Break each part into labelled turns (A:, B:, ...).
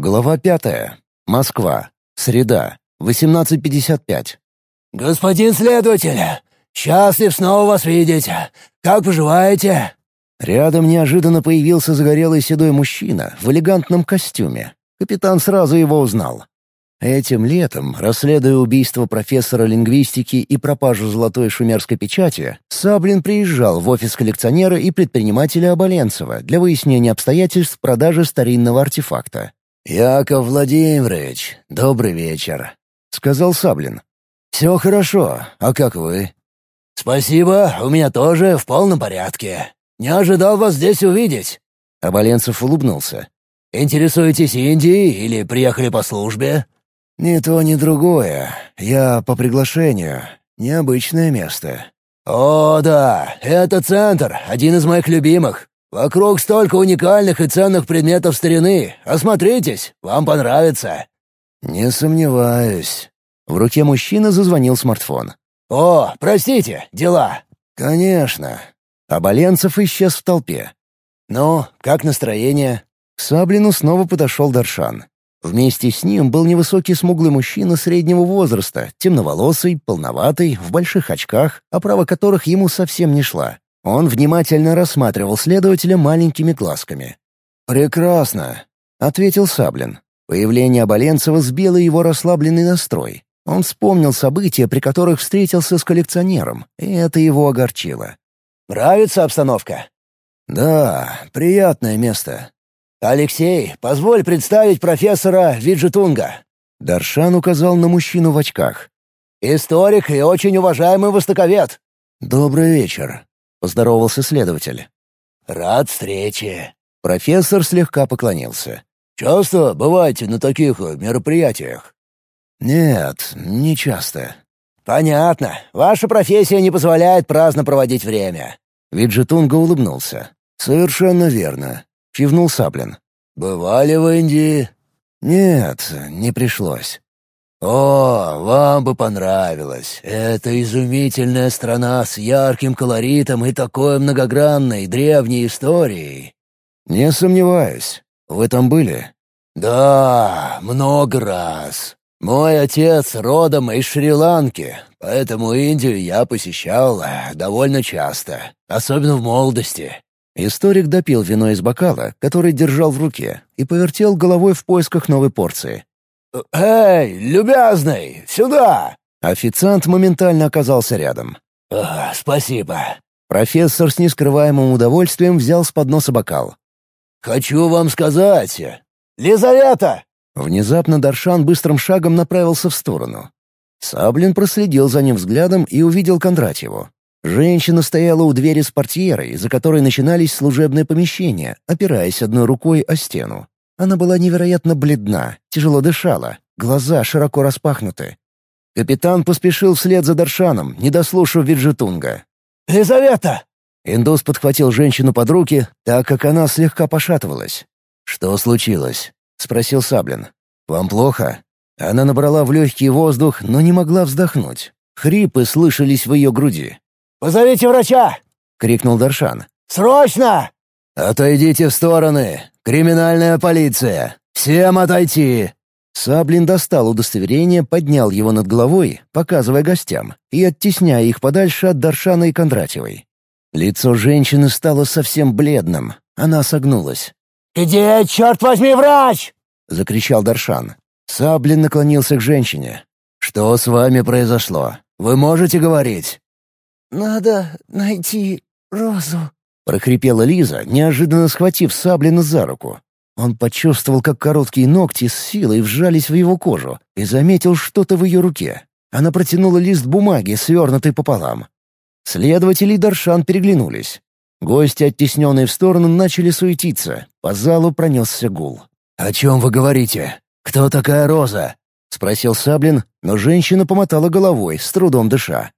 A: Глава пятая. Москва. Среда. 18.55.
B: «Господин следователь, счастлив снова вас видеть. Как поживаете?»
A: Рядом неожиданно появился загорелый седой мужчина в элегантном костюме. Капитан сразу его узнал. Этим летом, расследуя убийство профессора лингвистики и пропажу золотой шумерской печати, Саблин приезжал в офис коллекционера и предпринимателя Оболенцева для выяснения обстоятельств продажи старинного артефакта. «Яков Владимирович, добрый вечер», — сказал Саблин. «Все хорошо. А как вы?»
B: «Спасибо, у меня тоже в полном порядке. Не ожидал вас здесь увидеть».
A: Оболенцев улыбнулся.
B: «Интересуетесь Индией или приехали по службе?»
A: «Ни то, ни другое. Я по приглашению. Необычное место».
B: «О, да, это центр, один из моих любимых. Вокруг столько уникальных и ценных предметов старины. Осмотритесь, вам понравится».
A: «Не сомневаюсь». В руке мужчины зазвонил смартфон.
B: «О, простите, дела».
A: «Конечно». Оболенцев исчез в толпе.
B: «Ну, как настроение?»
A: К Саблину снова подошел Даршан. Вместе с ним был невысокий смуглый мужчина среднего возраста, темноволосый, полноватый, в больших очках, оправа которых ему совсем не шла. Он внимательно рассматривал следователя маленькими глазками. «Прекрасно», — ответил Саблин. Появление Оболенцева сбило его расслабленный настрой. Он вспомнил события, при которых встретился с коллекционером, и это его огорчило.
B: «Нравится обстановка?»
A: «Да, приятное место.
B: «Алексей, позволь представить профессора Виджетунга».
A: Даршан указал на мужчину в очках.
B: «Историк и очень уважаемый востоковед».
A: «Добрый вечер», — поздоровался следователь.
B: «Рад встрече».
A: Профессор слегка поклонился.
B: «Часто бываете на таких мероприятиях?»
A: «Нет, не часто».
B: «Понятно. Ваша профессия не позволяет праздно проводить время».
A: Виджетунга улыбнулся. «Совершенно верно кивнул Саблин.
B: «Бывали в Индии?»
A: «Нет, не пришлось».
B: «О, вам бы понравилось. Это изумительная страна с ярким колоритом и такой многогранной древней историей».
A: «Не сомневаюсь. Вы там были?»
B: «Да, много раз. Мой отец родом из Шри-Ланки, поэтому Индию я посещал довольно часто, особенно в молодости.
A: Историк допил вино из бокала, который держал в руке, и повертел головой в поисках новой порции.
B: «Эй, любезный, сюда!»
A: Официант моментально оказался рядом.
B: «Спасибо».
A: Профессор с нескрываемым удовольствием взял с подноса бокал.
B: «Хочу вам сказать... Лизавета!»
A: Внезапно Даршан быстрым шагом направился в сторону. Саблин проследил за ним взглядом и увидел Кондратьеву. Женщина стояла у двери с портьерой, за которой начинались служебные помещения, опираясь одной рукой о стену. Она была невероятно бледна, тяжело дышала, глаза широко распахнуты. Капитан поспешил вслед за Даршаном, не дослушав Виджетунга.
B: «Лизавета!»
A: Индус подхватил женщину под руки, так как она слегка пошатывалась. «Что случилось?» — спросил Саблин. «Вам плохо?» Она набрала в легкий воздух, но не могла вздохнуть. Хрипы слышались в ее груди.
B: «Позовите врача!»
A: — крикнул Даршан.
B: «Срочно!»
A: «Отойдите в стороны! Криминальная полиция! Всем отойти!» Саблин достал удостоверение, поднял его над головой, показывая гостям, и оттесняя их подальше от Даршана и Кондратьевой. Лицо женщины стало совсем бледным. Она согнулась.
B: «Где, черт возьми, врач?»
A: — закричал Даршан. Саблин наклонился к женщине. «Что с вами произошло? Вы можете говорить?»
C: «Надо найти Розу», —
A: прохрипела Лиза, неожиданно схватив Саблина за руку. Он почувствовал, как короткие ногти с силой вжались в его кожу, и заметил что-то в ее руке. Она протянула лист бумаги, свернутый пополам. Следователи Даршан переглянулись. Гости, оттесненные в сторону, начали суетиться. По залу пронесся гул. «О чем вы говорите? Кто такая Роза?» — спросил Саблин, но женщина помотала головой, с трудом дыша.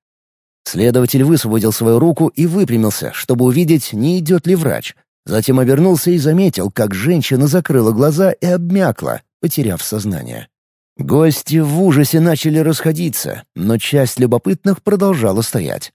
A: Следователь высвободил свою руку и выпрямился, чтобы увидеть, не идет ли врач. Затем обернулся и заметил, как женщина закрыла глаза и обмякла, потеряв сознание. Гости в ужасе начали расходиться, но часть любопытных продолжала стоять.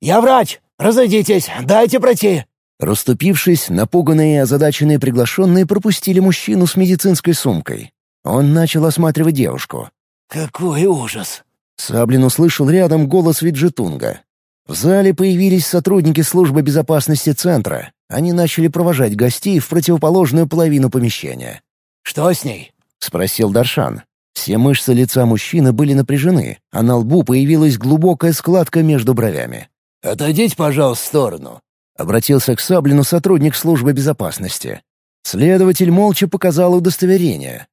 B: «Я врач! Разойдитесь! Дайте пройти!»
A: Расступившись, напуганные и озадаченные приглашенные пропустили мужчину с медицинской сумкой. Он начал осматривать девушку.
B: «Какой ужас!»
A: Саблин услышал рядом голос Виджетунга. В зале появились сотрудники службы безопасности центра. Они начали провожать гостей в противоположную половину помещения.
B: «Что с ней?»
A: — спросил Даршан. Все мышцы лица мужчины были напряжены, а на лбу появилась глубокая складка между бровями.
B: «Отойдите, пожалуйста, в сторону», —
A: обратился к Саблину сотрудник службы безопасности. Следователь молча показал удостоверение.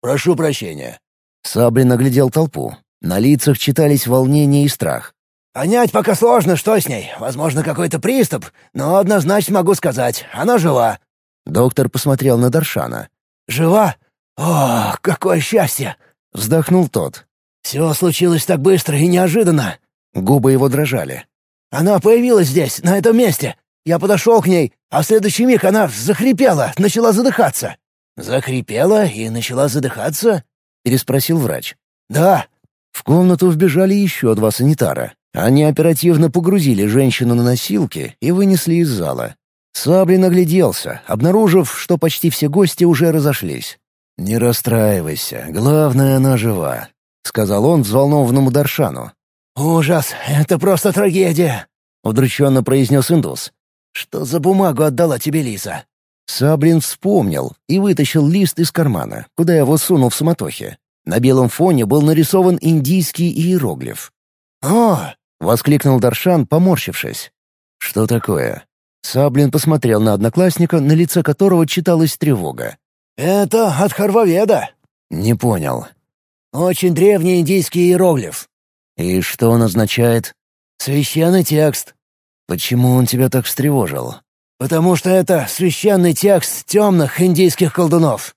B: «Прошу прощения».
A: Саблин оглядел толпу. На лицах читались волнение и страх.
B: «Понять пока сложно, что с ней. Возможно, какой-то приступ, но однозначно могу сказать, она жива».
A: Доктор посмотрел на Даршана.
B: «Жива? О, какое счастье!»
A: — вздохнул тот.
B: «Все случилось так быстро и неожиданно».
A: Губы его дрожали.
B: «Она появилась здесь, на этом месте. Я подошел к ней, а в следующий миг она захрипела, начала задыхаться». «Захрипела и начала задыхаться?»
A: — переспросил врач.
B: «Да».
A: В комнату вбежали еще два санитара. Они оперативно погрузили женщину на носилки и вынесли из зала. Саблин огляделся, обнаружив, что почти все гости уже разошлись. «Не расстраивайся, главное, она жива», — сказал он взволнованному Даршану.
B: «Ужас, это просто трагедия», — удрученно произнес индус. «Что за бумагу отдала тебе Лиза?»
A: Саблин вспомнил и вытащил лист из кармана, куда его сунул в суматохе. На белом фоне был нарисован индийский иероглиф.
B: «О!»
A: — воскликнул Даршан, поморщившись. «Что такое?» Саблин посмотрел на одноклассника, на лице которого читалась тревога.
B: «Это от Харваведа».
A: «Не понял».
B: «Очень древний индийский иероглиф».
A: «И что он означает?»
B: «Священный текст».
A: «Почему он тебя так встревожил?»
B: «Потому что это священный текст темных индийских колдунов».